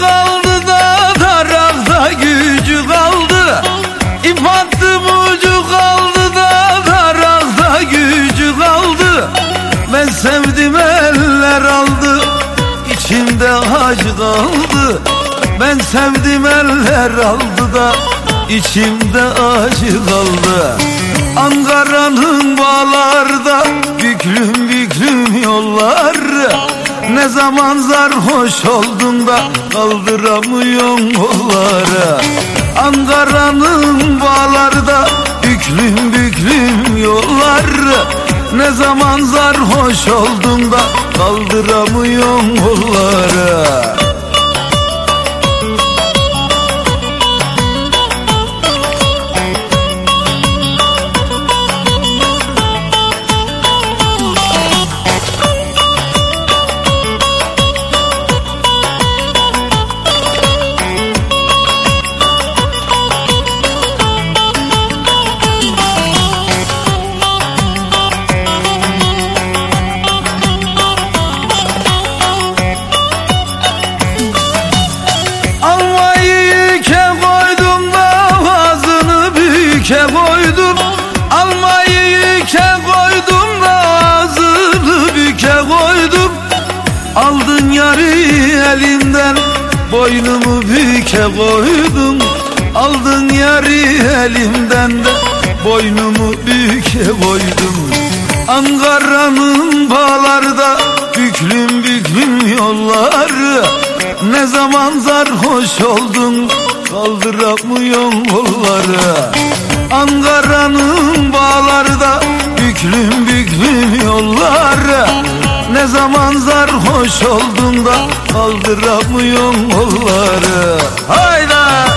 kaldı da tarakta gücü kaldı. İp attım ucu kaldı da tarakta gücü kaldı. Ben sevdim eller aldı içimde acı kaldı. Ben sevdim eller aldı da içimde acı kaldı. Ankara'nın bağlarda büklüm büklüm yollar Ne zaman sarhoş oldun da kaldıramıyorsun kolları Ankara'nın bağlarda büklüm büklüm yollar Ne zaman sarhoş oldun da kaldıramıyorsun kolları koydum Almayı yüke koydum ağzını büke koydum. Aldın yarı elimden boynumu büke koydum. Aldın yarı elimden de boynumu büke koydum. Ankara'nın bağlarda büklüm büklüm yolları. Ne zaman sarhoş oldun kaldıramıyorsun kolları Ankara'nın bağlarda büklüm büklüm yolları Ne zaman sarhoş oldun da kaldıramıyorsun kolları Hayda!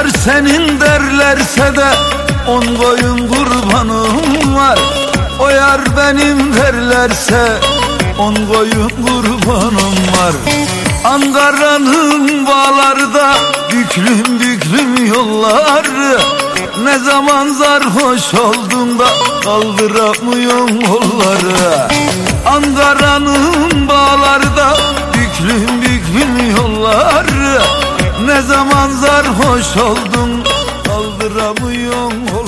Yar senin derlerse de on koyun kurbanım var. O yar benim derlerse on koyun kurbanım var. Ankara'nın bağlarda büklüm büklüm yolları. Ne zaman sarhoş oldun da kaldıramıyorsun kolları. Ankara'nın bağlarda büklüm büklüm yolları Ne zaman sarhoş oldun? Kaldıramıyorsun